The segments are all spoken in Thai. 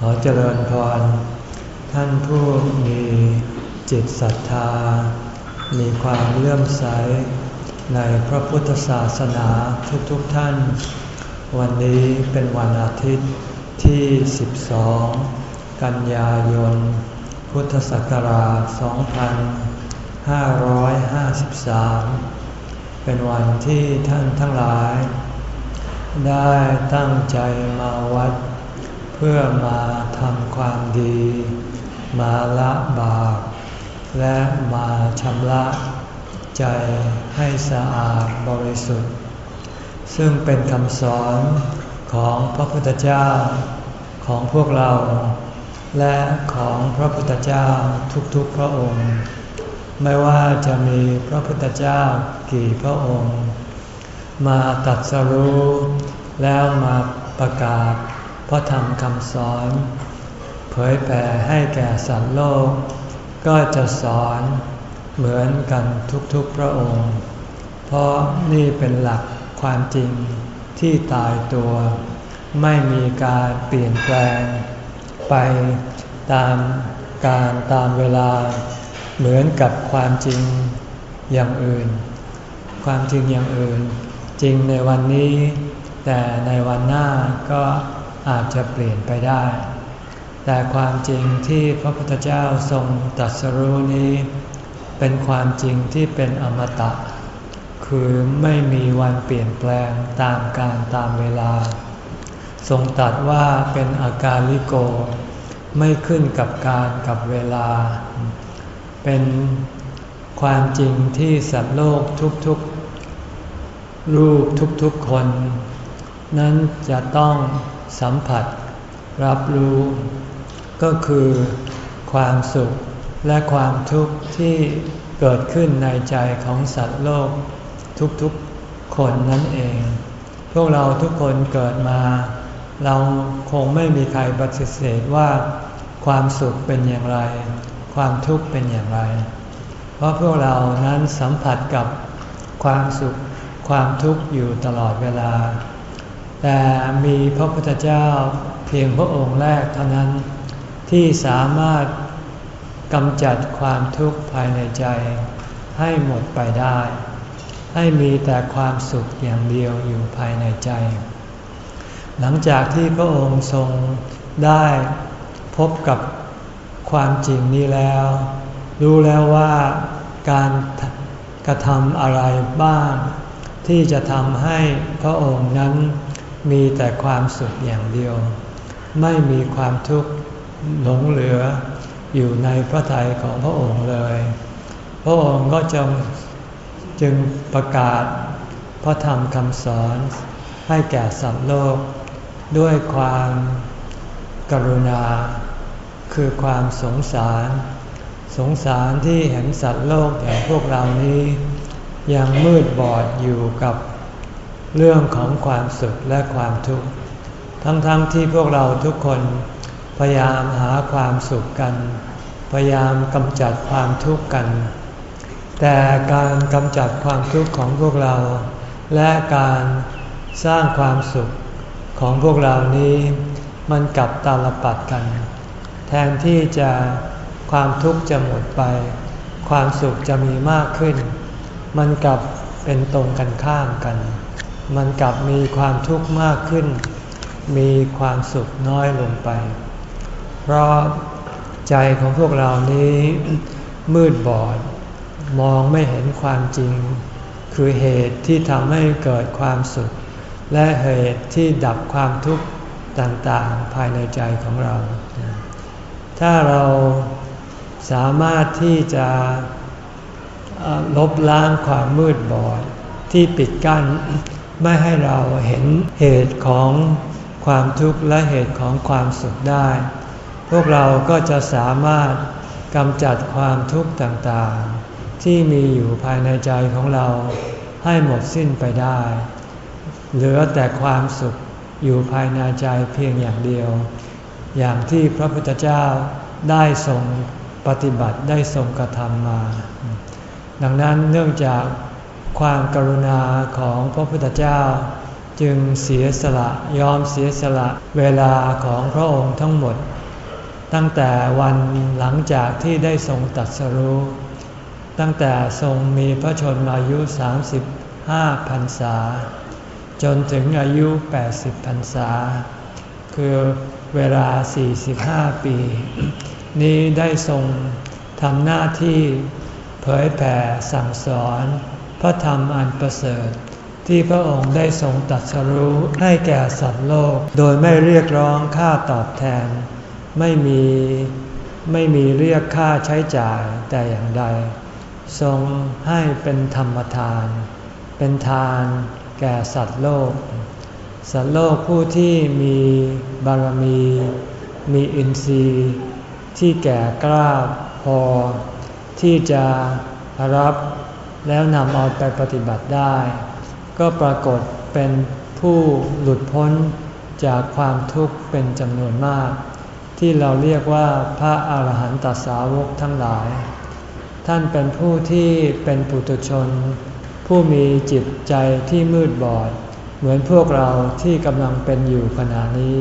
ขอเจริญพร ท่านผู้มีจิตศรัทธา มีความเลื่อมใส ในพระพุทธศาสนาทุกๆทท่าน วันนี้เป็นวันอาทิตย์ที่ 12 กันยายน พุทธศักราช 2553 เป็นวันที่ท่านทั้งหลาย ได้ตั้งใจมาวัด เพื่อมาทำความดี มาละบาปและมาชำระใจให้สะอาดบริสุทธิ์ ซึ่งเป็นคำสอนของพระพุทธเจ้าของพวกเรา และของพระพุทธเจ้าทุกๆพระองค์ ไม่ว่าจะมีพระพุทธเจ้ากี่พระองค์ มาตัดสรู้แล้วมาประกาศ พระธรรมคำสอน เผยแผ่ให้แก่สัตว์โลก ก็จะสอนเหมือนกันทุกๆพระองค์ เพราะนี่เป็นหลักความจริงที่ตายตัว ไม่มีการเปลี่ยนแปลง ไปตามการตามเวลา เหมือนกับความจริงอย่างอื่น ความจริงอย่างอื่น จริงในวันนี้ แต่ในวันหน้าก็ อาจจะเปลี่ยนไปได้ แต่ความจริงที่พระพุทธเจ้าทรงตรัสรู้นี้ เป็นความจริงที่เป็นอมตะ คือไม่มีวันเปลี่ยนแปลงตามการตามเวลา ทรงตรัสว่าเป็นอาการลิโก ไม่ขึ้นกับการกับเวลา เป็นความจริงที่สัตว์โลกทุกๆรูปทุกๆคน นั้นจะต้อง สัมผัส รับรู้ ก็คือความสุขและความทุกข์ที่เกิดขึ้นในใจของสัตว์โลก ทุกๆคนนั่นเอง พวกเราทุกคนเกิดมา เราคงไม่มีใครปฏิเสธว่า ความสุขเป็นอย่างไร ความทุกข์เป็นอย่างไร เพราะพวกเรานั้นสัมผัสกับความสุขความทุกข์อยู่ตลอดเวลา แต่มีพระพุทธเจ้าเพียงพระองค์แรกเท่านั้น ที่สามารถกำจัดความทุกข์ภายในใจ ให้หมดไปได้ ให้มีแต่ความสุขอย่างเดียวอยู่ภายในใจ หลังจากที่พระองค์ทรงได้พบกับความจริงนี้แล้ว รู้แล้วว่าการกระทำอะไรบ้าง ที่จะทำให้พระองค์นั้น มีแต่ความสุขอย่างเดียว ไม่มีความทุกข์หลงเหลืออยู่ในพระทัยของพระองค์เลย พระองค์ก็จงจึงประกาศพระธรรมคำสอนให้แก่สัตว์โลก ด้วยความกรุณา คือความสงสาร สงสารที่เห็นสัตว์โลกอย่างพวกเรานี้ ยังมืดบอดอยู่กับ เรื่องของความสุขและความทุกข์ ทั้งๆทที่พวกเราทุกคนพยายามหาความสุขกัน พยายามกำจัดความทุกข์กัน แต่การกำจัดความทุกข์ของพวกเรา และการสร้างความสุขของพวกเรานี้มันกลับตาลปัดกัน แทนที่จะความทุกข์จะหมดไป ความสุขจะมีมากขึ้น มันกลับเป็นตรงกันข้ามกัน มันกลับมีความทุกข์มากขึ้น มีความสุขน้อยลงไป เพราะใจของพวกเรานี้มืดบอด มองไม่เห็นความจริง คือเหตุที่ทำให้เกิดความสุข และเหตุที่ดับความทุกข์ต่างๆ ภายในใจของเรา ถ้าเราสามารถที่จะลบล้างความมืดบอดที่ปิดกั้น ไม่ให้เราเห็นเหตุของความทุกข์และเหตุของความสุขได้ พวกเราก็จะสามารถกำจัดความทุกข์ต่างๆ ที่มีอยู่ภายในใจของเราให้หมดสิ้นไปได้ เหลือแต่ความสุขอยู่ภายในใจเพียงอย่างเดียว อย่างที่พระพุทธเจ้าได้ทรงปฏิบัติได้ทรงกระทำมา ดังนั้นเนื่องจาก ความกรุณาของพระพุทธเจ้า จึงเสียสละยอมเสียสละเวลาของพระองค์ทั้งหมด ตั้งแต่วันหลังจากที่ได้ทรงตัดสรู้ ตั้งแต่ทรงมีพระชนมายุ 35พรรษา จนถึงอายุ 80พรรษา คือเวลา 45 ปี นี้ได้ทรงทำหน้าที่เผยแผ่สั่งสอน ระธรรมอันประเสริฐ ที่พระองค์ได้ทรงตัดสรู้ให้แก่สัตว์โลก โดยไม่เรียกร้องค่าตอบแทน ไม่มีไม่มีเรียกค่าใช้จ่ายแต่อย่างใด ทรงให้เป็นธรรมทาน เป็นทานแก่สัตว์โลก สัตว์โลกผู้ที่มีบารมี มีอินทรีย์ ที่แก่กล้าพอที่จะรับ แล้วนำเอาไปปฏิบัติได้ ก็ปรากฏเป็นผู้หลุดพ้นจากความทุกข์เป็นจำนวนมาก ที่เราเรียกว่าพระอาหารหันตสาวกทั้งหลาย ท่านเป็นผู้ที่เป็นปุถุชน ผู้มีจิตใจที่มืดบอด เหมือนพวกเราที่กำลังเป็นอยู่ขณะนี้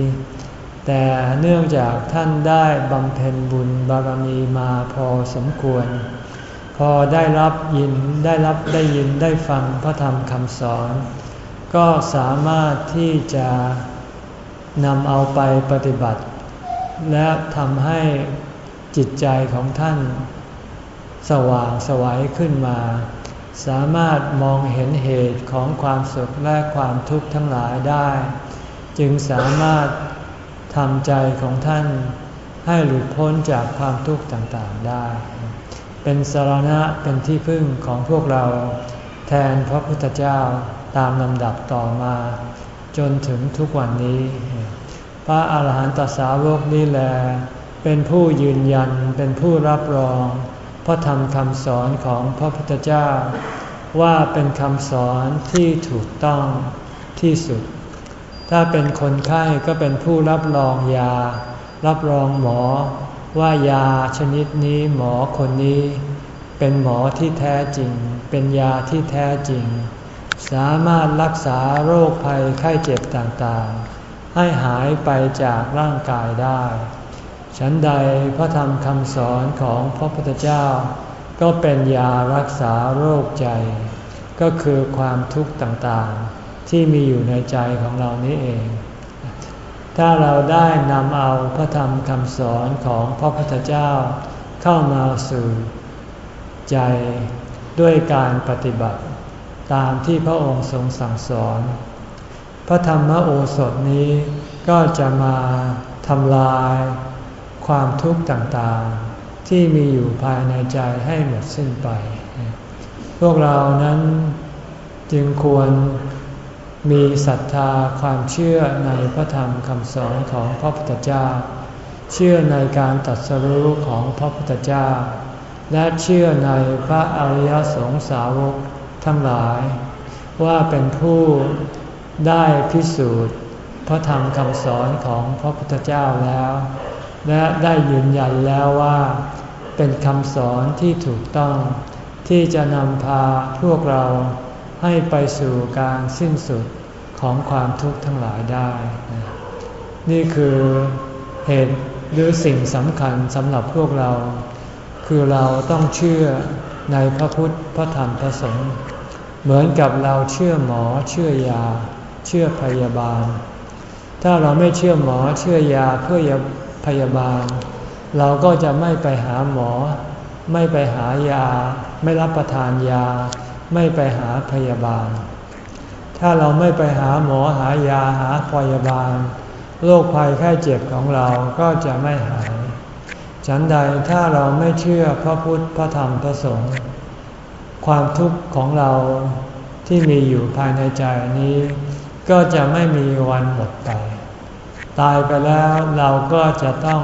แต่เนื่องจากท่านได้บำเพ็ญบุญบารมีมาพอสมควร พอได้รับยินได้รับได้ยินได้ฟังพระธรรมคำสอน ก็สามารถที่จะนำเอาไปปฏิบัติ และทำให้จิตใจของท่าน สว่างสวัยขึ้นมา สามารถมองเห็นเหตุของความสุขและความทุกข์ทั้งหลายได้ จึงสามารถทำใจของท่านให้หลุดพ้นจากความทุกข์ต่างๆได้ เป็นสารณะเป็นที่พึ่งของพวกเรา แทนพระพุทธเจ้าตามลำดับต่อมา จนถึงทุกวันนี้ พระอาหารหันตสาวกนี่แหละเป็นผู้ยืนยันเป็นผู้รับรอง พระธรรมคำสอนของพระพุทธเจ้า ว่าเป็นคำสอนที่ถูกต้องที่สุด ถ้าเป็นคนไข้ก็เป็นผู้รับรองยา รับรองหมอ ว่ายาชนิดนี้หมอคนนี้ เป็นหมอที่แท้จริง เป็นยาที่แท้จริง สามารถรักษาโรคภัยไข้เจ็บต่างๆ ให้หายไปจากร่างกายได้ ฉันใดพระธรรมคำสอนของพระพุทธเจ้า ก็เป็นยารักษาโรคใจ ก็คือความทุกข์ต่างๆ ที่มีอยู่ในใจของเรานี้เอง ถ้าเราได้นำเอาพระธรรมคำสอนของพระพุทธเจ้าเข้ามาสู่ใจด้วยการปฏิบัติ ตามที่พระองค์ทรงสั่งสอน พระธรรมโอสถนี้ก็จะมาทำลายความทุกข์ต่างๆ ที่มีอยู่ภายในใจให้หมดสิ้นไป พวกเรานั้นจึงควร มีศรัทธาความเชื่อในพระธรรมคำสอนของพระพุทธเจ้า เชื่อในการตัดสรู้ของพระพุทธเจ้า และเชื่อในพระอริยสงสาวกทั้งหลาย ว่าเป็นผู้ได้พิสูจน์พระธรรมคำสอนของพระพุทธเจ้าแล้ว และได้ยืนยันแล้วว่า เป็นคำสอนที่ถูกต้องที่จะนำพาพวกเรา ให้ไปสู่การสิ้นสุดของความทุกข์ทั้งหลายได้ นี่คือเหตุหรือสิ่งสำคัญสำหรับพวกเรา คือเราต้องเชื่อในพระพุทธพระธรรมพระสงฆ์เหมือนกับเราเชื่อหมอเชื่อยา เชื่อพยาบาล ถ้าเราไม่เชื่อหมอเชื่อยาเพื่อพยาบาล เราก็จะไม่ไปหาหมอ ไม่ไปหายา ไม่รับประทานยา ไม่ไปหาพยาบาล ถ้าเราไม่ไปหาหมอหายาหาพยาบาล โรคภัยไข้เจ็บของเราก็จะไม่หาย ฉันใดถ้าเราไม่เชื่อพระพุทธพระธรรมพระสงฆ์ความทุกข์ของเราที่มีอยู่ภายในใจนี้ ก็จะไม่มีวันหมดไป ตายไปแล้วเราก็จะต้อง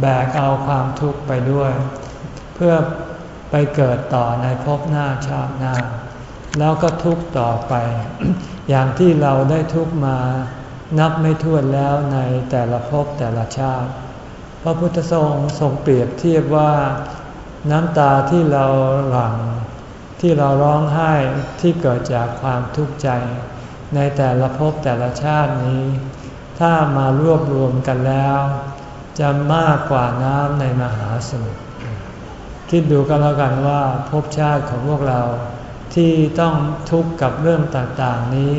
แบกเอาความทุกข์ไปด้วย เพื่อ ไปเกิดต่อในภพหน้าชาติหน้า แล้วก็ทุกต่อไป อย่างที่เราได้ทุกมานับไม่ถ้วนแล้วในแต่ละภพแต่ละชาติ พระพุทธทรงทรงเปรียบเทียบว่าน้ำตาที่เราหลั่งที่เราร้องไห้ที่เกิดจากความทุกข์ใจ ในแต่ละภพแต่ละชาตินี้ ถ้ามารวบรวมกันแล้ว จะมากกว่าน้ำในมหาสมุทร คิดดูกันแล้วกันว่าภพชาติของพวกเราที่ต้องทุกข์กับเรื่องต่างๆนี้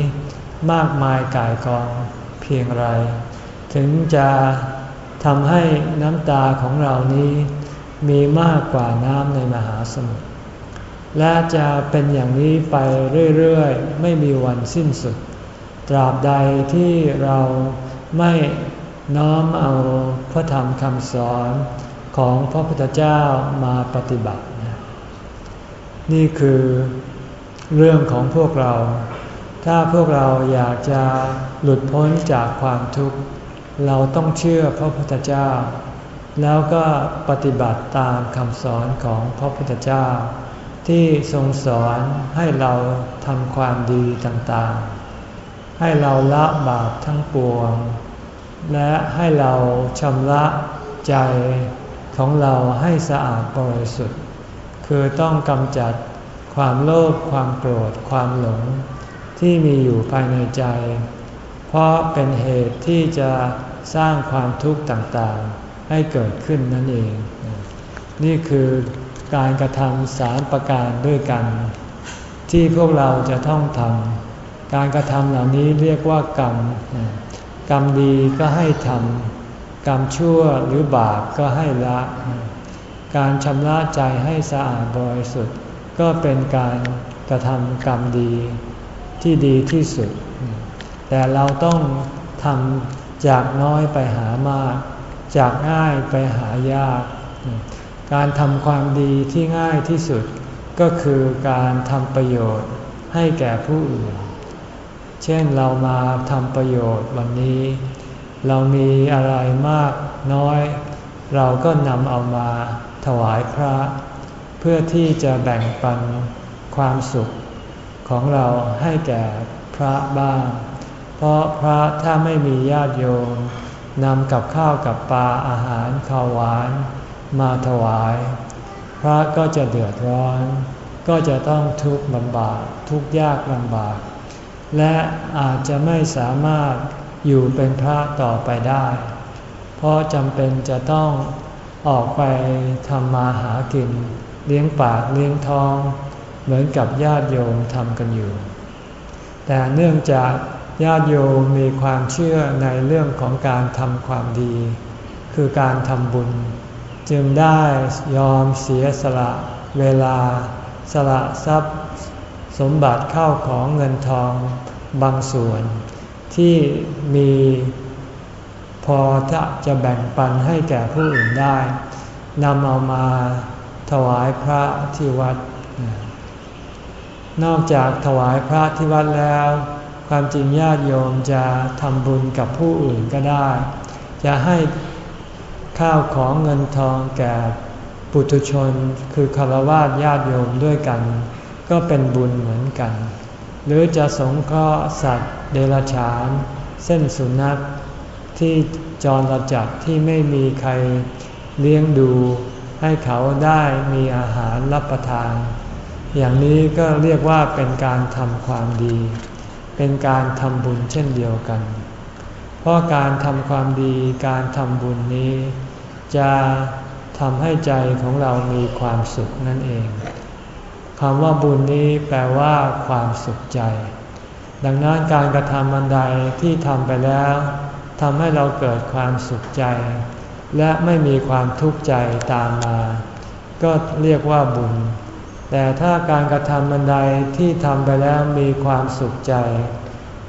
มากมายกายกองเพียงไร ถึงจะทำให้น้ำตาของเรานี้มีมากกว่าน้ำในมหาสมุทรและจะเป็นอย่างนี้ไปเรื่อยๆ ไม่มีวันสิ้นสุด ตราบใดที่เราไม่น้อมเอาพระธรรมคำสอน ของพระพุทธเจ้ามาปฏิบัติ นี่คือเรื่องของพวกเรา ถ้าพวกเราอยากจะหลุดพ้นจากความทุกข์ เราต้องเชื่อพระพุทธเจ้า แล้วก็ปฏิบัติตามคำสอนของพระพุทธเจ้า ที่ทรงสอนให้เราทำความดีต่างๆ ให้เราละบาปทั้งปวง และให้เราชำระใจ ของเราให้สะอาดบริสุทธิ์ คือต้องกำจัดความโลภความโกรธความหลง ที่มีอยู่ภายในใจ เพราะเป็นเหตุที่จะสร้างความทุกข์ต่างๆ ให้เกิดขึ้นนั่นเอง นี่คือการกระทำสามประการด้วยกัน ที่พวกเราจะต้องทำการกระทำเหล่านี้เรียกว่ากรรม กรรมดีก็ให้ทำ กรรมชั่วหรือบาปก็ให้ละ การชำระใจให้สะอาดบริสุทธิ์ ก็เป็นการกระทำกรรมดีที่ดีที่สุด แต่เราต้องทำจากน้อยไปหามาก จากง่ายไปหายาก การทำความดีที่ง่ายที่สุด ก็คือการทำประโยชน์ให้แก่ผู้อื่น เช่นเรามาทำประโยชน์วันนี้ เรามีอะไรมากน้อย เราก็นำเอามาถวายพระ เพื่อที่จะแบ่งปันความสุขของเราให้แก่พระบ้าง เพราะพระถ้าไม่มีญาติโยมนำกับข้าวกับปลาอาหารข้าวหวานมาถวาย พระก็จะเดือดร้อน ก็จะต้องทุกข์ลำบากทุกข์ยากลำบาก และอาจจะไม่สามารถ อยู่เป็นพระต่อไปได้ เพราะจำเป็นจะต้องออกไปทำมาหากิน เลี้ยงปากเลี้ยงท้อง เหมือนกับญาติโยมทำกันอยู่ แต่เนื่องจากญาติโยมมีความเชื่อในเรื่องของการทำความดี คือการทำบุญ จึงได้ยอมเสียสละเวลา สละทรัพย์ สมบัติเข้าของเงินทองบางส่วน ที่มีพอจะแบ่งปันให้แก่ผู้อื่นได้นำเอามาถวายพระที่วัด นอกจากถวายพระที่วัดแล้ว ความจริงญาติโยมจะทำบุญกับผู้อื่นก็ได้ จะให้ข้าวของเงินทองแก่ปุถุชนคือคารวะญาติโยมด้วยกัน ก็เป็นบุญเหมือนกัน หรือจะสงเคราะห์สัตว์เดรัจฉาน เส้นสุนัขที่จรจัดที่ไม่มีใครเลี้ยงดู ให้เขาได้มีอาหารรับประทาน อย่างนี้ก็เรียกว่าเป็นการทำความดี เป็นการทำบุญเช่นเดียวกัน เพราะการทำความดีการทำบุญนี้ จะทำให้ใจของเรามีความสุขนั่นเอง คำว่าบุญนี้แปลว่าความสุขใจ ดังนั้นการกระทำบันใดที่ทำไปแล้วทำให้เราเกิดความสุขใจ และไม่มีความทุกข์ใจตามมา ก็เรียกว่าบุญ แต่ถ้าการกระทำบันใดที่ทำไปแล้วมีความสุขใจ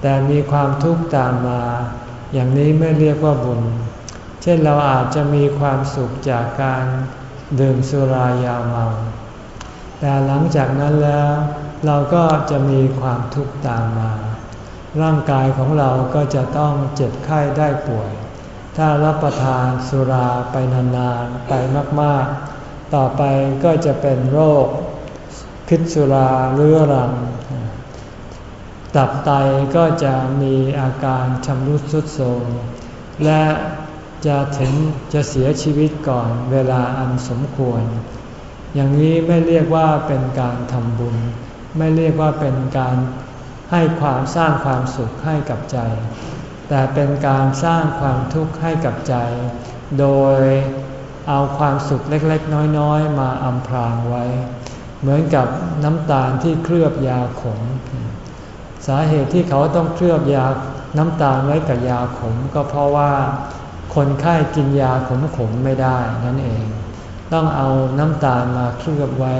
แต่มีความทุกข์ตามมา อย่างนี้ไม่เรียกว่าบุญ เช่นเราอาจจะมีความสุขจากการดื่มสุรายาเมา แต่หลังจากนั้นแล้ว เราก็จะมีความทุกข์ตามมา ร่างกายของเราก็จะต้องเจ็บไข้ได้ป่วย ถ้ารับประทานสุราไปนานๆไปมากๆ ต่อไปก็จะเป็นโรค พิษสุราเรื้อรังตับไตก็จะมีอาการชำรุดทรุดโทรมและจะถึงจะเสียชีวิตก่อนเวลาอันสมควร อย่างนี้ไม่เรียกว่าเป็นการทำบุญ ไม่เรียกว่าเป็นการให้ความสร้างความสุขให้กับใจ แต่เป็นการสร้างความทุกข์ให้กับใจ โดยเอาความสุขเล็กๆ น้อยๆ มาอำพรางไว้ เหมือนกับน้ำตาลที่เคลือบยาขม สาเหตุที่เขาต้องเคลือบยาน้ำตาลไว้กับยาขม ก็เพราะว่าคนไข้กินยาขมๆไม่ได้นั่นเอง ต้องเอาน้ำตาลมาเคลือบไว้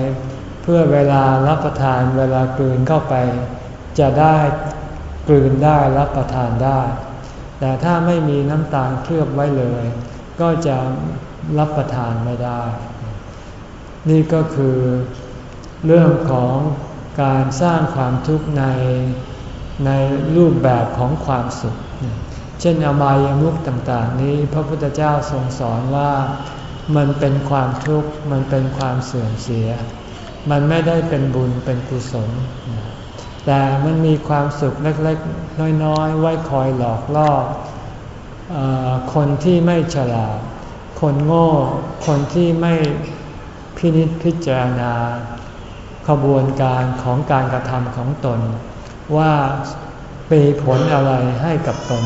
เพื่อเวลารับประทานเวลากลืนเข้าไป จะได้กลืนได้รับประทานได้ แต่ถ้าไม่มีน้ำตาลเคลือบไว้เลย ก็จะรับประทานไม่ได้ นี่ก็คือเรื่องของการสร้างความทุกข์ในในรูปแบบของความสุข เช่นอบายามุขต่างๆ นี้พระพุทธเจ้าทรงสอนว่า มันเป็นความทุกข์ มันเป็นความเสื่อมเสีย มันไม่ได้เป็นบุญเป็นกุศล แต่มันมีความสุขเล็กๆ น้อยๆ ไว้คอยหลอกล่อคนที่ไม่ฉลาด คนโง่ คนที่ไม่พินิจพิจารณา ขบวนการของการกระทำของตน ว่าปีผลอะไรให้กับตน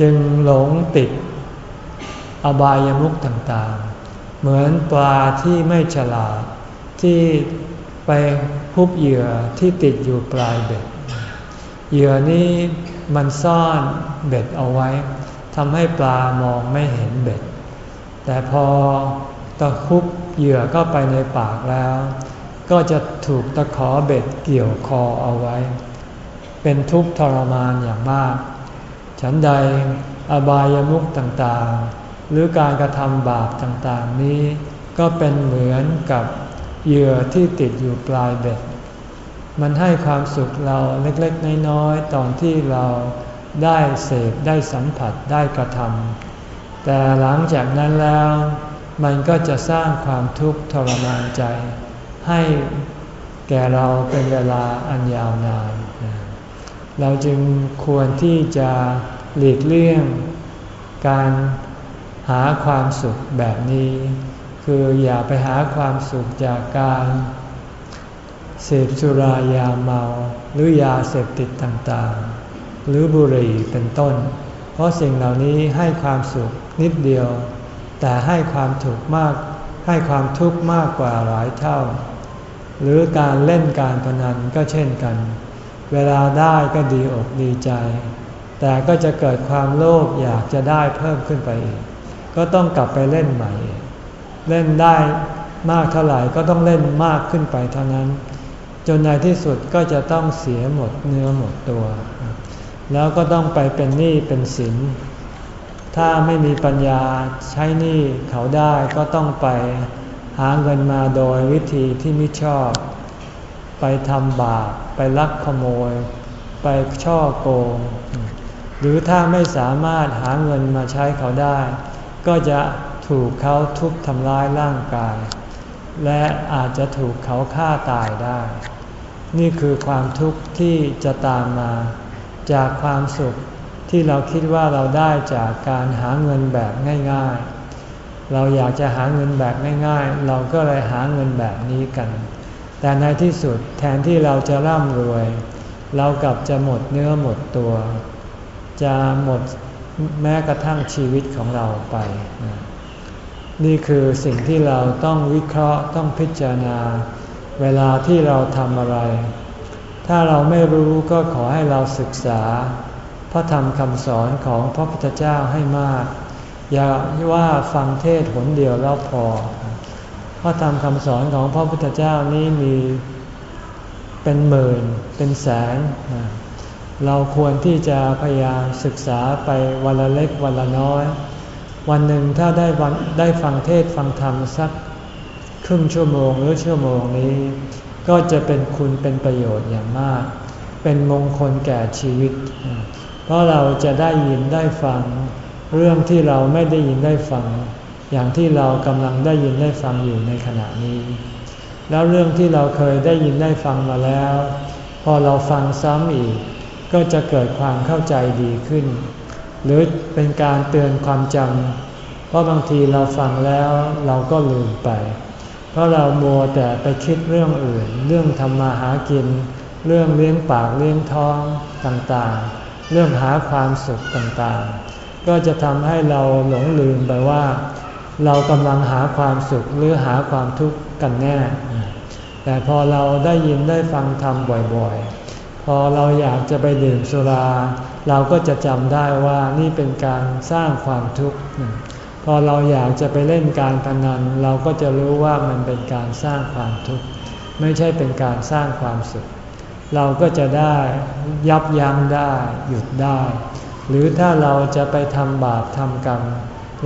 จึงหลงติด อบายามุขต่างๆ เหมือนปลาที่ไม่ฉลาดที่ไปพุบเหยื่อที่ติดอยู่ปลายเบ็ด เหยื่อนี้มันซ่อนเบ็ดเอาไว้ทำให้ปลามองไม่เห็นเบ็ด แต่พอตะคุบเหยื่อก็ไปในปากแล้ว ก็จะถูกตะขอเบ็ดเกี่ยวคอเอาไว้ เป็นทุกข์ทรมานอย่างมาก ฉันใดอบายามุขต่างๆ หรือการกระทำบาปต่างๆนี้ ก็เป็นเหมือนกับเหยื่อที่ติดอยู่ปลายเบ็ด มันให้ความสุขเราเล็กๆ น้อยๆ ตอนที่เราได้เสพได้สัมผัสได้กระทำแต่หลังจากนั้นแล้ว มันก็จะสร้างความทุกข์ทรมานใจ ให้แก่เราเป็นเวลาอันยาวนาน เราจึงควรที่จะหลีกเลี่ยงการ หาความสุขแบบนี้ คืออย่าไปหาความสุขจากการเสพสุรายาเมาหรือยาเสพติดต่างๆ หรือบุหรี่เป็นต้น เพราะสิ่งเหล่านี้ให้ความสุขนิดเดียว แต่ให้ความถูกมาก ให้ความทุกข์มากกว่าหลายเท่า หรือการเล่นการพนันก็เช่นกัน เวลาได้ก็ดีอกดีใจ แต่ก็จะเกิดความโลภอยากจะได้เพิ่มขึ้นไปอีก ก็ต้องกลับไปเล่นใหม่ เล่นได้มากเท่าไหร่ก็ต้องเล่นมากขึ้นไปเท่านั้น จนในที่สุดก็จะต้องเสียหมดเนื้อหมดตัว แล้วก็ต้องไปเป็นหนี้เป็นสิน ถ้าไม่มีปัญญาใช้หนี้เขาได้ก็ต้องไปหาเงินมาโดยวิธีที่ไม่ชอบ ไปทำบาปไปลักขโมย ไปช่อโกง หรือถ้าไม่สามารถหาเงินมาใช้เขาได้ ก็จะถูกเขาทุบทำร้ายร่างกาย และอาจจะถูกเขาฆ่าตายได้ นี่คือความทุกข์ที่จะตามมา จากความสุขที่เราคิดว่าเราได้จากการหาเงินแบบง่าย ๆ เราอยากจะหาเงินแบบง่าย ๆ เราก็เลยหาเงินแบบนี้กัน แต่ในที่สุดแทนที่เราจะร่ำรวย เรากลับจะหมดเนื้อหมดตัว จะหมด แม้กระทั่งชีวิตของเราไป นี่คือสิ่งที่เราต้องวิเคราะห์ต้องพิจารณา เวลาที่เราทำอะไร ถ้าเราไม่รู้ก็ขอให้เราศึกษา พระธรรมคำสอนของพระพุทธเจ้าให้มาก อย่าว่าฟังเทศหนเดียวแล้วพอ พระธรรมคำสอนของพระพุทธเจ้านี้มีเป็นหมื่นเป็นแสน เราควรที่จะพยายามศึกษาไปวันละเล็กวันละน้อย วันหนึ่งถ้าได้วันได้ฟังเทศฟังธรรมสักครึ่งชั่วโมงหรือชั่วโมงนี้ ก็จะเป็นคุณเป็นประโยชน์อย่างมาก เป็นมงคลแก่ชีวิต เพราะเราจะได้ยินได้ฟัง เรื่องที่เราไม่ได้ยินได้ฟัง อย่างที่เรากำลังได้ยินได้ฟังอยู่ในขณะนี้ แล้วเรื่องที่เราเคยได้ยินได้ฟังมาแล้ว พอเราฟังซ้ำอีก ก็จะเกิดความเข้าใจดีขึ้น หรือเป็นการเตือนความจำเพราะบางทีเราฟังแล้วเราก็ลืมไป เพราะเรามัวแต่ไปคิดเรื่องอื่น เรื่องทำมาหากิน เรื่องเลี้ยงปากเลี้ยงท้องต่างๆ เรื่องหาความสุขต่างๆ ก็จะทำให้เราหลงลืมไปว่า เรากำลังหาความสุขหรือหาความทุกข์กันแน่ แต่พอเราได้ยินได้ฟังธรรมบ่อยๆ อเราอยากจะไปดื่มสุรา เราก็จะจำได้ว่านี่เป็นการสร้างความทุกข์พอเราอยากจะไปเล่นการพนัน เราก็จะรู้ว่ามันเป็นการสร้างความทุกข์ไม่ใช่เป็นการสร้างความสุข เราก็จะได้ยับยั้งได้หยุดได้ หรือถ้าเราจะไปทำบาปทำกรรม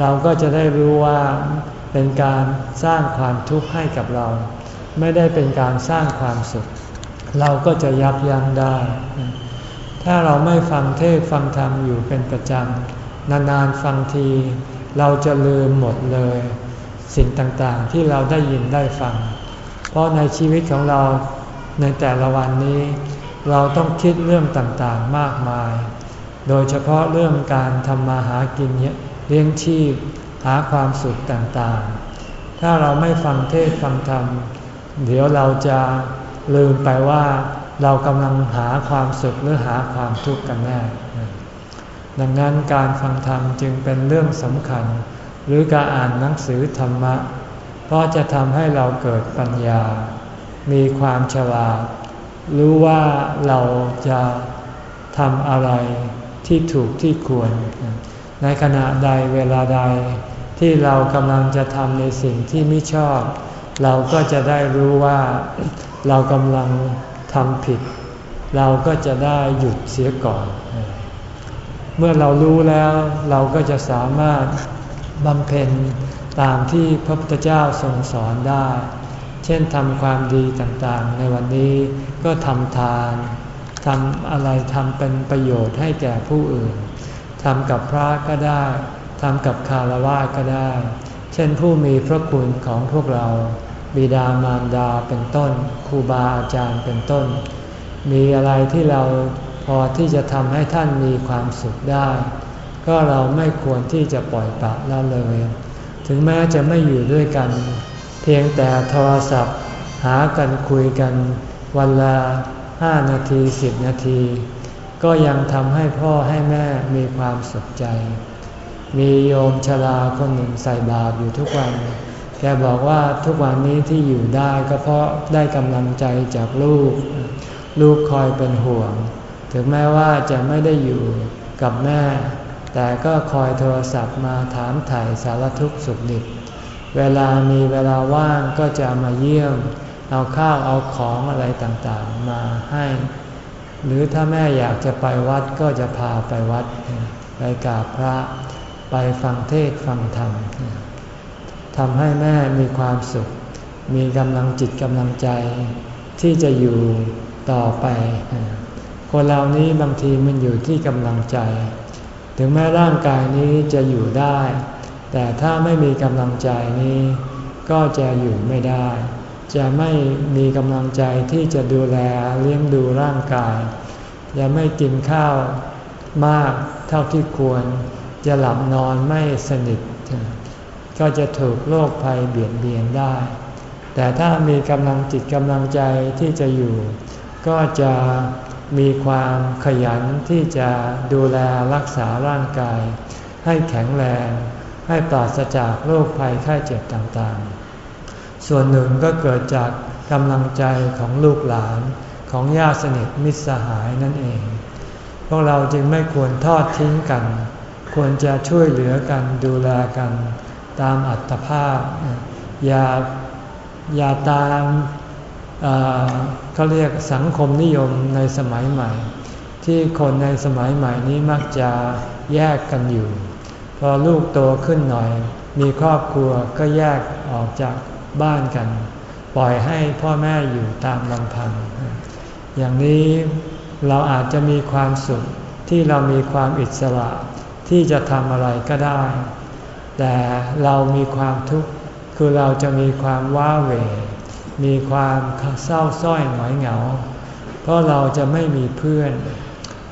เราก็จะได้รู้ว่าเป็นการสร้างความทุกข์ให้กับเรา ไม่ได้เป็นการสร้างความสุข เราก็จะยับยั้งได้ ถ้าเราไม่ฟังเทศฟังธรรมอยู่เป็นประจำนานๆฟังที เราจะลืมหมดเลย สิ่งต่างๆที่เราได้ยินได้ฟัง เพราะในชีวิตของเราในแต่ละวันนี้ เราต้องคิดเรื่องต่างๆมากมาย โดยเฉพาะเรื่องการทำมาหากินเลี้ยงชีพหาความสุขต่างๆ ถ้าเราไม่ฟังเทศฟังธรรม เดี๋ยวเราจะ ลืมไปว่าเรากำลังหาความสุขหรือหาความทุกข์กันแน่ ดังนั้นการฟังธรรมจึงเป็นเรื่องสำคัญ หรือการอ่านหนังสือธรรมะ เพราะจะทำให้เราเกิดปัญญา มีความฉลาด รู้ว่าเราจะทำอะไรที่ถูกที่ควร ในขณะใดเวลาใดที่เรากำลังจะทำในสิ่งที่ไม่ชอบ เราก็จะได้รู้ว่า เรากำลังทำผิด เราก็จะได้หยุดเสียก่อน เมื่อเรารู้แล้วเราก็จะสามารถบำเพ็ญตามที่พระพุทธเจ้าทรงสอนได้ เช่นทำความดีต่างๆ ในวันนี้ก็ทำทานทำอะไรทำเป็นประโยชน์ให้แก่ผู้อื่นทำกับพระก็ได้ทำกับคารวะก็ได้ เช่นผู้มีพระคุณของพวกเรา บิดามารดาเป็นต้นครูบาอาจารย์เป็นต้น มีอะไรที่เราพอที่จะทำให้ท่านมีความสุขได้ ก็เราไม่ควรที่จะปล่อยปละละเลย ถึงแม้จะไม่อยู่ด้วยกัน เพียงแต่โทรศัพท์หากันคุยกัน วันละห้านาทีสิบนาที ก็ยังทำให้พ่อให้แม่มีความสุขใจ มีโยมชราคนหนึ่งใส่บาตรอยู่ทุกวัน แกบอกว่าทุกวันนี้ที่อยู่ได้ก็เพราะได้กำลังใจจากลูก ลูกคอยเป็นห่วง ถึงแม้ว่าจะไม่ได้อยู่กับแม่ แต่ก็คอยโทรศัพท์มาถามถ่ายสารทุกข์สุขดิบ เวลามีเวลาว่างก็จะมาเยี่ยม เอาข้าวเอาของอะไรต่างๆมาให้ หรือถ้าแม่อยากจะไปวัดก็จะพาไปวัด ไปกราบพระ ไปฟังเทศฟังธรรม ทำให้แม่มีความสุข มีกำลังจิตกำลังใจ ที่จะอยู่ต่อไป คนเหล่านี้บางทีมันอยู่ที่กำลังใจ ถึงแม้ร่างกายนี้จะอยู่ได้ แต่ถ้าไม่มีกำลังใจนี้ ก็จะอยู่ไม่ได้ จะไม่มีกำลังใจที่จะดูแลเลี้ยงดูร่างกาย จะไม่กินข้าวมากเท่าที่ควร จะหลับนอนไม่สนิท ก็จะถูกโรคภัยเบียดเบียนได้ แต่ถ้ามีกำลังจิตกำลังใจที่จะอยู่ ก็จะมีความขยันที่จะดูแลรักษาร่างกาย ให้แข็งแรง ให้ปราศจากโรคภัยไข้เจ็บต่างๆ ส่วนหนึ่งก็เกิดจากกำลังใจของลูกหลานของญาติสนิทมิตรสหายนั่นเอง พวกเราจึงไม่ควรทอดทิ้งกัน ควรจะช่วยเหลือกันดูแลกัน ตามอัตภาพ อย่าอย่าตามเขาเรียกสังคมนิยมในสมัยใหม่ ที่คนในสมัยใหม่นี้มักจะแยกกันอยู่ พอลูกโตขึ้นหน่อย มีครอบครัวก็แยกออกจากบ้านกัน ปล่อยให้พ่อแม่อยู่ตามลำพัง อย่างนี้เราอาจจะมีความสุขที่เรามีความอิสระที่จะทำอะไรก็ได้ แต่เรามีความทุกข์คือเราจะมีความว้าเหวมีความเศร้าส้อยหงอยเหงา เพราะเราจะไม่มีเพื่อน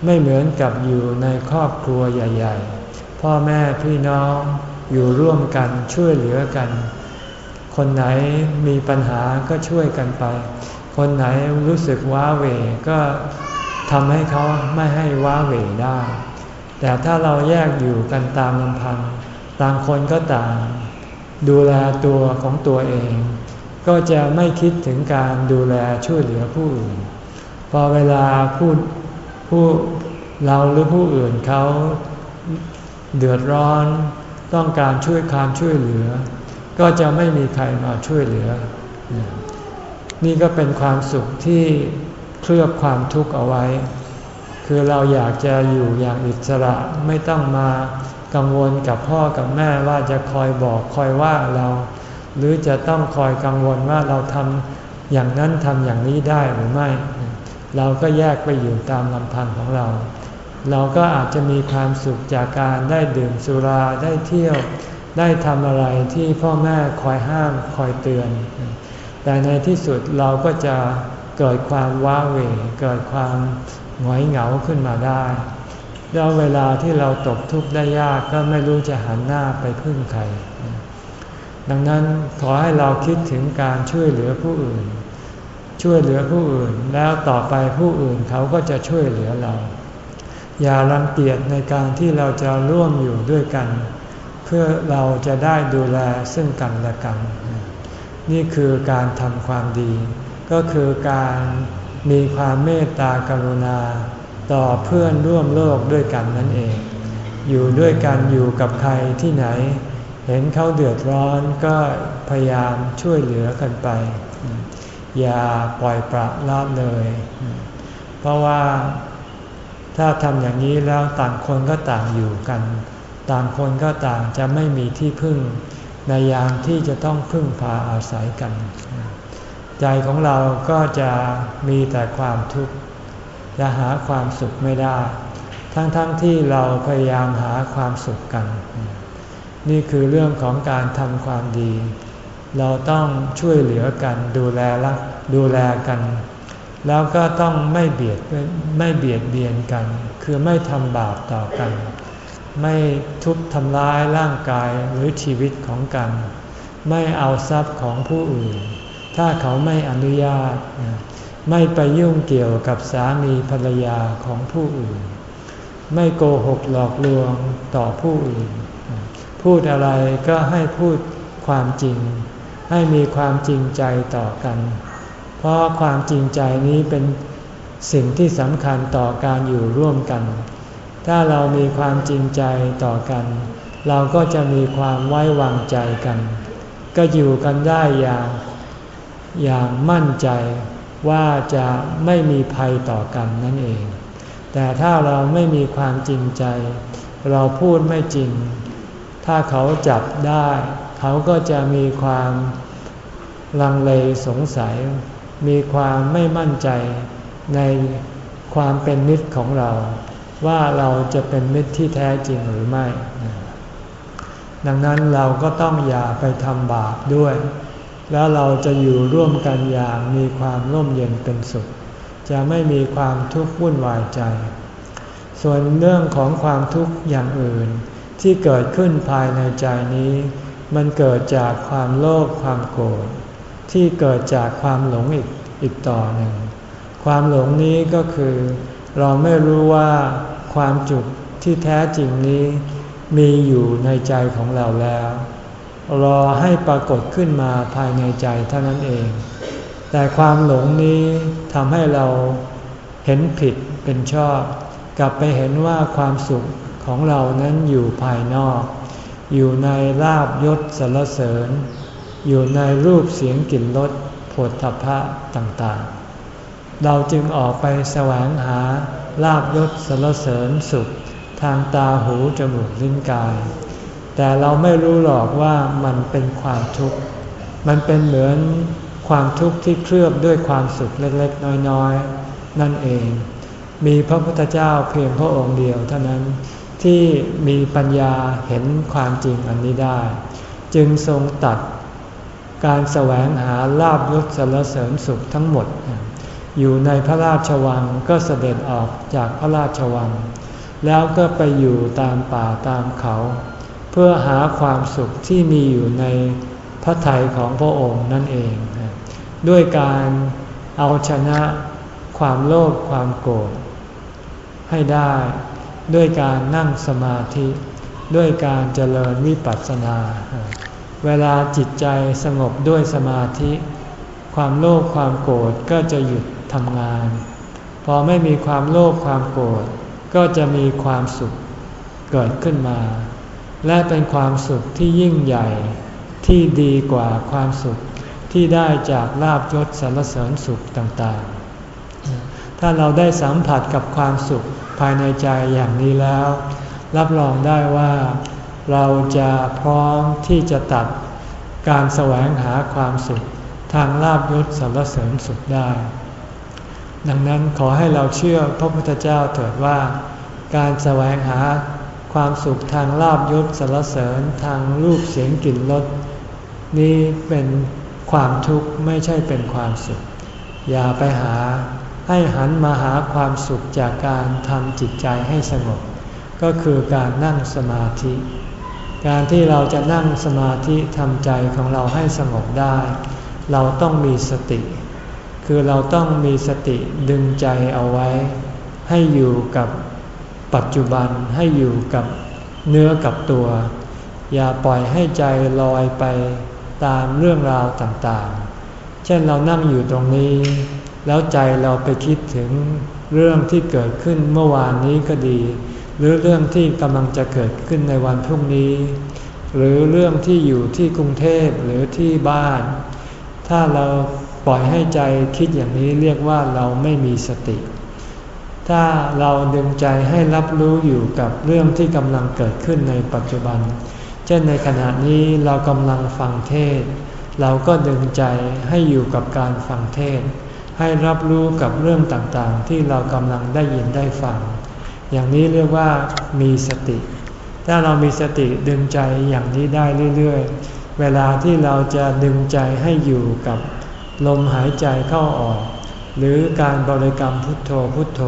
ไม่เหมือนกับอยู่ในครอบครัวใหญ่ ๆ พ่อแม่พี่น้องอยู่ร่วมกันช่วยเหลือกัน คนไหนมีปัญหาก็ช่วยกันไป คนไหนรู้สึกว้าเหวก็ทำให้เขาไม่ให้ว้าเหวได้ แต่ถ้าเราแยกอยู่กันตามลำพัง ต่างคนก็ต่างดูแลตัวของตัวเอง ก็จะไม่คิดถึงการดูแลช่วยเหลือผู้อื่น พอเวลาพูดผู้เราหรือผู้อื่นเขาเดือดร้อน ต้องการช่วยความช่วยเหลือ ก็จะไม่มีใครมาช่วยเหลือ นี่ก็เป็นความสุขที่เคลือบความทุกข์เอาไว้ คือเราอยากจะอยู่อย่างอิสระไม่ต้องมา กังวลกับพ่อกับแม่ว่าจะคอยบอกคอยว่าเรา หรือจะต้องคอยกังวลว่าเราทำอย่างนั้นทำอย่างนี้ได้หรือไม่ เราก็แยกไปอยู่ตามลำพังของเรา เราก็อาจจะมีความสุขจากการได้ดื่มสุราได้เที่ยว ได้ทำอะไรที่พ่อแม่คอยห้ามคอยเตือน แต่ในที่สุดเราก็จะเกิดความว้าเหวเกิดความหงอยเหงาขึ้นมาได้ แล้วเวลาที่เราตกทุกข์ได้ยากก็ไม่รู้จะหันหน้าไปพึ่งใคร ดังนั้นขอให้เราคิดถึงการช่วยเหลือผู้อื่น ช่วยเหลือผู้อื่นแล้วต่อไปผู้อื่นเขาก็จะช่วยเหลือเรา อย่ารังเกียจในการที่เราจะร่วมอยู่ด้วยกัน เพื่อเราจะได้ดูแลซึ่งกันและกัน นี่คือการทำความดี ก็คือการมีความเมตตากรุณา ต่อเพื่อนร่วมโลกด้วยกันนั่นเอง อยู่ด้วยกันอยู่กับใครที่ไหน เห็นเขาเดือดร้อนก็พยายามช่วยเหลือกันไป อย่าปล่อยปละละเลย เพราะว่าถ้าทำอย่างนี้แล้วต่างคนก็ต่างอยู่กัน ต่างคนก็ต่างจะไม่มีที่พึ่ง ในยามที่จะต้องพึ่งพาอาศัยกัน ใจของเราก็จะมีแต่ความทุกข์ จะหาความสุขไม่ได้ ทั้งๆทที่เราพยายามหาความสุขกัน นี่คือเรื่องของการทำความดี เราต้องช่วยเหลือกันดูแลรักดูแลกัน แล้วก็ต้องไม่เบียดไม่เบียดเบียนกัน คือไม่ทำบาปต่อกัน ไม่ทุบทำร้ายร่างกายหรือชีวิตของกัน ไม่เอาทรัพย์ของผู้อื่น ถ้าเขาไม่อนุญาต ไม่ไปยุ่งเกี่ยวกับสามีภรรยาของผู้อื่น ไม่โกหกหลอกลวงต่อผู้อื่น พูดอะไรก็ให้พูดความจริง ให้มีความจริงใจต่อกัน เพราะความจริงใจนี้เป็นสิ่งที่สำคัญต่อการอยู่ร่วมกัน ถ้าเรามีความจริงใจต่อกัน เราก็จะมีความไว้วางใจกัน ก็อยู่กันได้อย่างอย่างมั่นใจ ว่าจะไม่มีภัยต่อกันนั่นเอง แต่ถ้าเราไม่มีความจริงใจ เราพูดไม่จริง ถ้าเขาจับได้ เขาก็จะมีความลังเลสงสัย มีความไม่มั่นใจในความเป็นมิตรของเรา ว่าเราจะเป็นมิตรที่แท้จริงหรือไม่ ดังนั้นเราก็ต้องอย่าไปทำบาปด้วย แล้วเราจะอยู่ร่วมกันอย่างมีความร่มเย็นเป็นสุข จะไม่มีความทุกข์วุ่นวายใจ ส่วนเรื่องของความทุกข์อย่างอื่น ที่เกิดขึ้นภายในใจนี้ มันเกิดจากความโลภความโกรธที่เกิดจากความหลงอีกอีกต่อหนึ่ง ความหลงนี้ก็คือ เราไม่รู้ว่าความจุกที่แท้จริงนี้มีอยู่ในใจของเราแล้ว รอให้ปรากฏขึ้นมาภายในใจเท่านั้นเอง แต่ความหลงนี้ทำให้เราเห็นผิดเป็นชอบ กลับไปเห็นว่าความสุขของเรานั้นอยู่ภายนอก อยู่ในลาบยศสรรเสริญ อยู่ในรูปเสียงกลิ่นรสผลทพะต่างๆ เราจึงออกไปแสวงหาลาบยศสรรเสริญสุขทางตาหูจมูกลิ้นกาย แต่เราไม่รู้หรอกว่ามันเป็นความทุกข์ มันเป็นเหมือนความทุกข์ที่เคลือบด้วยความสุขเล็กๆ น้อยๆ นั่นเอง มีพระพุทธเจ้าเพียงพระองค์เดียวเท่านั้นที่มีปัญญาเห็นความจริงอันนี้ได้ จึงทรงตัดการแสวงหาลาบยศสรรเสริญสุขทั้งหมด อยู่ในพระราชวังก็เสด็จออกจากพระราชวัง แล้วก็ไปอยู่ตามป่าตามเขา เพื่อหาความสุขที่มีอยู่ในพระทัยของพระองค์นั่นเอง ด้วยการเอาชนะความโลภความโกรธให้ได้ ด้วยการนั่งสมาธิ ด้วยการเจริญวิปัสสนา เวลาจิตใจสงบด้วยสมาธิ ความโลภความโกรธก็จะหยุดทำงาน พอไม่มีความโลภความโกรธก็จะมีความสุขเกิดขึ้นมา และเป็นความสุขที่ยิ่งใหญ่ที่ดีกว่าความสุขที่ได้จากลาบยศสรรเสริญสุขต่างๆ ถ้าเราได้สัมผัสกับความสุขภายในใจอย่างนี้แล้ว รับรองได้ว่าเราจะพร้อมที่จะตัดการแสวงหาความสุขทางลาบยศสรรเสริญสุขได้ ดังนั้นขอให้เราเชื่อพระพุทธเจ้าเถิดว่า การแสวงหา ความสุขทางลาบยศสรรเสริญทางรูปเสียงกลิ่นรสนี่เป็นความทุกข์ไม่ใช่เป็นความสุข อย่าไปหาให้หันมาหาความสุขจากการทำจิตใจให้สงบ ก็คือการนั่งสมาธิ การที่เราจะนั่งสมาธิทำใจของเราให้สงบได้ เราต้องมีสติ คือเราต้องมีสติดึงใจเอาไว้ ให้อยู่กับ ปัจจุบันให้อยู่กับเนื้อกับตัว อย่าปล่อยให้ใจลอยไปตามเรื่องราวต่างๆ เช่นเรานั่งอยู่ตรงนี้ แล้วใจเราไปคิดถึงเรื่องที่เกิดขึ้นเมื่อวานนี้ก็ดี หรือเรื่องที่กำลังจะเกิดขึ้นในวันพรุ่งนี้ หรือเรื่องที่อยู่ที่กรุงเทพหรือที่บ้าน ถ้าเราปล่อยให้ใจคิดอย่างนี้เรียกว่าเราไม่มีสติ ถ้าเราดึงใจให้รับรู้อยู่กับเรื่องที่กำลังเกิดขึ้นในปัจจุบัน เช่นในขณะนี้เรากำลังฟังเทศ เราก็ดึงใจให้อยู่กับการฟังเทศ ให้รับรู้กับเรื่องต่างๆ ที่เรากำลังได้ยินได้ฟัง อย่างนี้เรียกว่ามีสติ ถ้าเรามีสติดึงใจอย่างนี้ได้เรื่อยๆ เวลาที่เราจะดึงใจให้อยู่กับลมหายใจเข้าออก หรือการบริกรรมพุทโธพุทโธ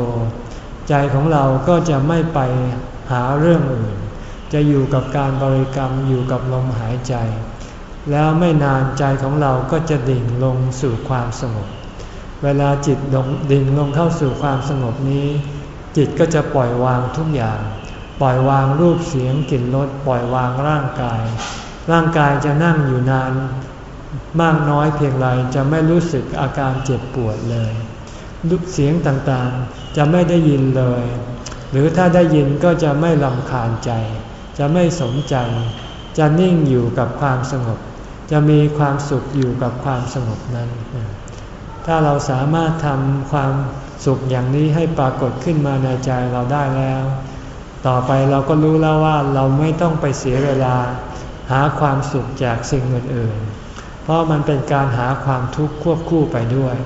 ใจของเราก็จะไม่ไปหาเรื่องอื่น จะอยู่กับการบริกรรมอยู่กับลมหายใจ แล้วไม่นานใจของเราก็จะดิ่งลงสู่ความสงบ เวลาจิตด,ดิ่งลงเข้าสู่ความสงบนี้ จิตก็จะปล่อยวางทุกอย่าง ปล่อยวางรูปเสียงกลิ่นรสปล่อยวางร่างกาย ร่างกายจะนั่งอยู่นาน มากน้อยเพียงไรจะไม่รู้สึกอาการเจ็บปวดเลยรูปเสียงต่างๆ จะไม่ได้ยินเลย หรือถ้าได้ยินก็จะไม่ลำคาญใจ จะไม่สนใจ จะนิ่งอยู่กับความสงบ จะมีความสุขอยู่กับความสงบนั้น ถ้าเราสามารถทำความสุขอย่างนี้ให้ปรากฏขึ้นมาในใจเราได้แล้ว ต่อไปเราก็รู้แล้วว่าเราไม่ต้องไปเสียเวลา หาความสุขจากสิ่งอื่นๆ เพราะมันเป็นการหาความทุกข์ควบคู่ไปด้วย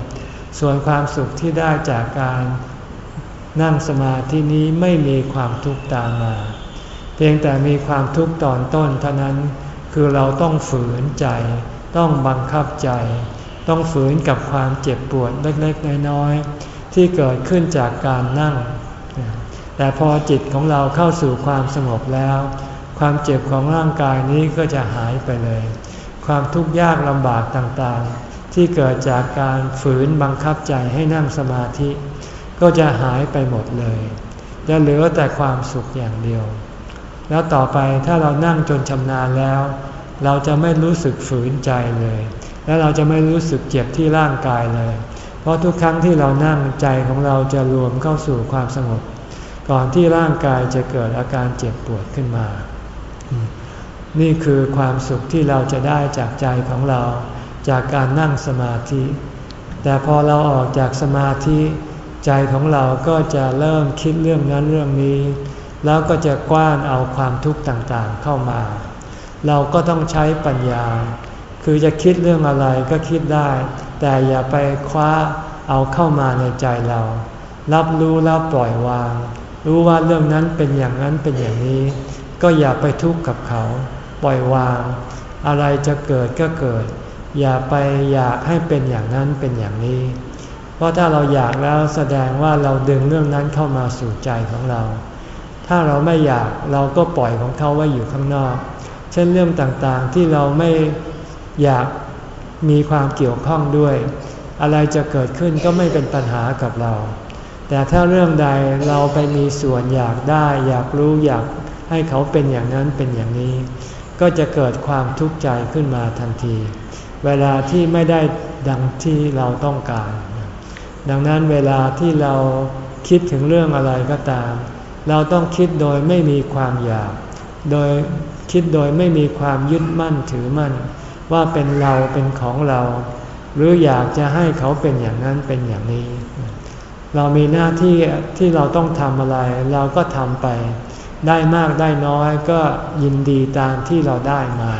ส่วนความสุขที่ได้จากการนั่งสมาธินี้ไม่มีความทุกข์ตามมา เพียงแต่มีความทุกข์ตอนต้นเท่านั้น คือเราต้องฝืนใจ ต้องบังคับใจ ต้องฝืนกับความเจ็บปวดเล็กๆน้อยๆที่เกิดขึ้นจากการนั่ง แต่พอจิตของเราเข้าสู่ความสงบแล้ว ความเจ็บของร่างกายนี้ก็จะหายไปเลย ความทุกข์ยากลำบากต่างๆ ที่เกิดจากการฝืนบังคับใจให้นั่งสมาธิ ก็จะหายไปหมดเลย จะเหลือแต่ความสุขอย่างเดียว แล้วต่อไปถ้าเรานั่งจนชำนาญแล้ว เราจะไม่รู้สึกฝืนใจเลย และเราจะไม่รู้สึกเจ็บที่ร่างกายเลย เพราะทุกครั้งที่เรานั่งใจของเราจะรวมเข้าสู่ความสงบ ก่อนที่ร่างกายจะเกิดอาการเจ็บปวดขึ้นมา นี่คือความสุขที่เราจะได้จากใจของเรา จากการนั่งสมาธิ แต่พอเราออกจากสมาธิ ใจของเราก็จะเริ่มคิดเรื่องนั้นเรื่องนี้ แล้วก็จะกว้านเอาความทุกข์ต่างๆเข้ามา เราก็ต้องใช้ปัญญา คือจะคิดเรื่องอะไรก็คิดได้ แต่อย่าไปคว้าเอาเข้ามาในใจเรา รับรู้แล้วปล่อยวาง รู้ว่าเรื่องนั้นเป็นอย่างนั้นเป็นอย่างนี้ ก็อย่าไปทุกข์กับเขา ปล่อยวาง อะไรจะเกิดก็เกิด อย่าไปอยากให้เป็นอย่างนั้นเป็นอย่างนี้ เพราะถ้าเราอยากแล้วแสดงว่าเราดึงเรื่องนั้นเข้ามาสู่ใจของเรา ถ้าเราไม่อยากเราก็ปล่อยของเขาไว้อยู่ข้างนอก เช่นเรื่องต่างๆที่เราไม่อยากมีความเกี่ยวข้องด้วย อะไรจะเกิดขึ้นก็ไม่เป็นปัญหากับเรา แต่ถ้าเรื่องใดเราไปมีส่วนอยากได้ อยากรู้อยากให้เขาเป็นอย่างนั้นเป็นอย่างนี้ ก็จะเกิดความทุกข์ใจขึ้นมาทันที เวลาที่ไม่ได้ดังที่เราต้องการ ดังนั้นเวลาที่เราคิดถึงเรื่องอะไรก็ตาม เราต้องคิดโดยไม่มีความอยาก โดยคิดโดยไม่มีความยึดมั่นถือมั่น ว่าเป็นเราเป็นของเรา หรืออยากจะให้เขาเป็นอย่างนั้นเป็นอย่างนี้ เรามีหน้าที่ที่เราต้องทำอะไร เราก็ทำไป ได้มากได้น้อยก็ยินดีตามที่เราได้มา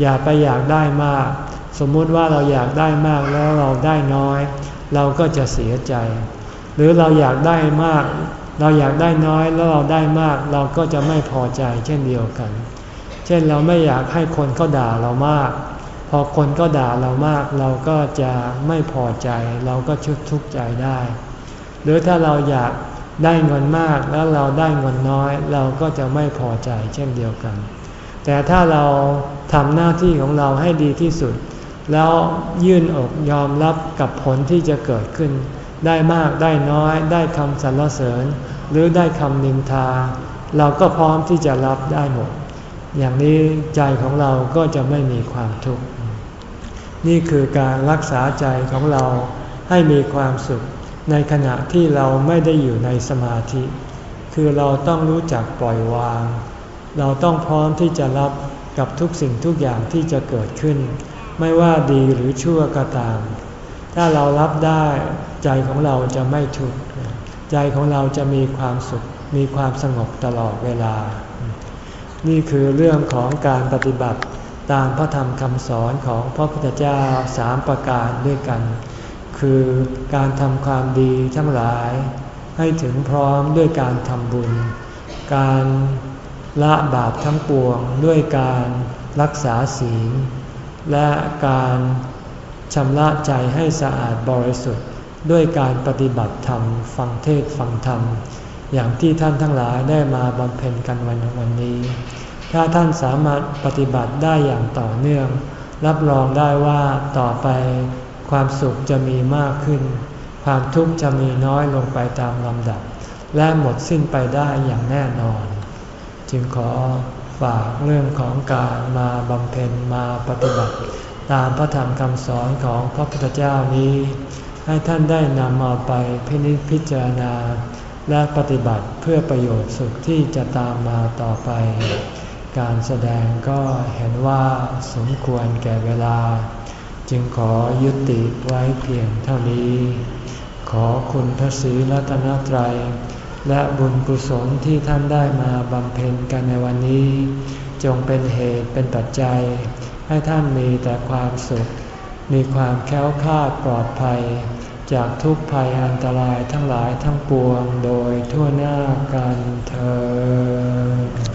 อย่าไปอยากได้มาก สมมุติว่าเราอยากได้มากแล้วเราได้น้อย เราก็จะเสียใจ หรือเราอยากได้มาก เราอยากได้น้อยแล้วเราได้มาก เราก็จะไม่พอใจเช่นเดียวกัน เช่นเราไม่อยากให้คนเขาด่าเรามาก พอคนก็ด่าเรามาก เราก็จะไม่พอใจ เราก็ชุกทุกข์ใจได้ หรือถ้าเราอยาก ได้เงินมากแล้วเราได้เงินน้อย เราก็จะไม่พอใจเช่นเดียวกัน แต่ถ้าเราทำหน้าที่ของเราให้ดีที่สุด แล้วยื่นอกยอมรับกับผลที่จะเกิดขึ้น ได้มากได้น้อย ได้คำสรรเสริญ หรือได้คำนินทา เราก็พร้อมที่จะรับได้หมด อย่างนี้ใจของเราก็จะไม่มีความทุกข์นี่คือการรักษาใจของเราให้มีความสุข ในขณะที่เราไม่ได้อยู่ในสมาธิ คือเราต้องรู้จักปล่อยวาง เราต้องพร้อมที่จะรับกับทุกสิ่งทุกอย่างที่จะเกิดขึ้น ไม่ว่าดีหรือชั่วก็ตาม ถ้าเรารับได้ใจของเราจะไม่ทุกข์ใจของเราจะมีความสุข มีความสงบตลอดเวลา นี่คือเรื่องของการปฏิบัติตามพระธรรมคำสอนของพระพุทธเจ้าสามประการด้วยกัน คือการทำความดีทั้งหลาย ให้ถึงพร้อมด้วยการทำบุญ การละบาปทั้งปวงด้วยการรักษาศีล และการชำระใจให้สะอาดบริสุทธิ์ด้วยการปฏิบัติธรรม ฟังเทศฟังธรรม อย่างที่ท่านทั้งหลายได้มาบำเพ็ญกันวันวันนี้ ถ้าท่านสามารถปฏิบัติได้อย่างต่อเนื่อง รับรองได้ว่าต่อไป ความสุขจะมีมากขึ้น ความทุกข์จะมีน้อยลงไปตามลำดับ และหมดสิ้นไปได้อย่างแน่นอน จึงขอฝากเรื่องของการมาบำเพ็ญมาปฏิบัติ ตามพระธรรมคำสอนของพระพุทธเจ้านี้ ให้ท่านได้นำมาไปพินิจพิจารณา และปฏิบัติเพื่อประโยชน์สุขที่จะตามมาต่อไป การแสดงก็เห็นว่าสมควรแก่เวลา จึงขอยุติไว้เพียงเท่านี้ ขอคุณพระศรีรัตนตรัย และบุญกุศลที่ท่านได้มาบำเพ็ญกันในวันนี้ จงเป็นเหตุเป็นปัจจัย ให้ท่านมีแต่ความสุข มีความแค้วคลาดปลอดภัย จากทุกภัยอันตรายทั้งหลายทั้งปวงโดยทั่วหน้ากันเธอ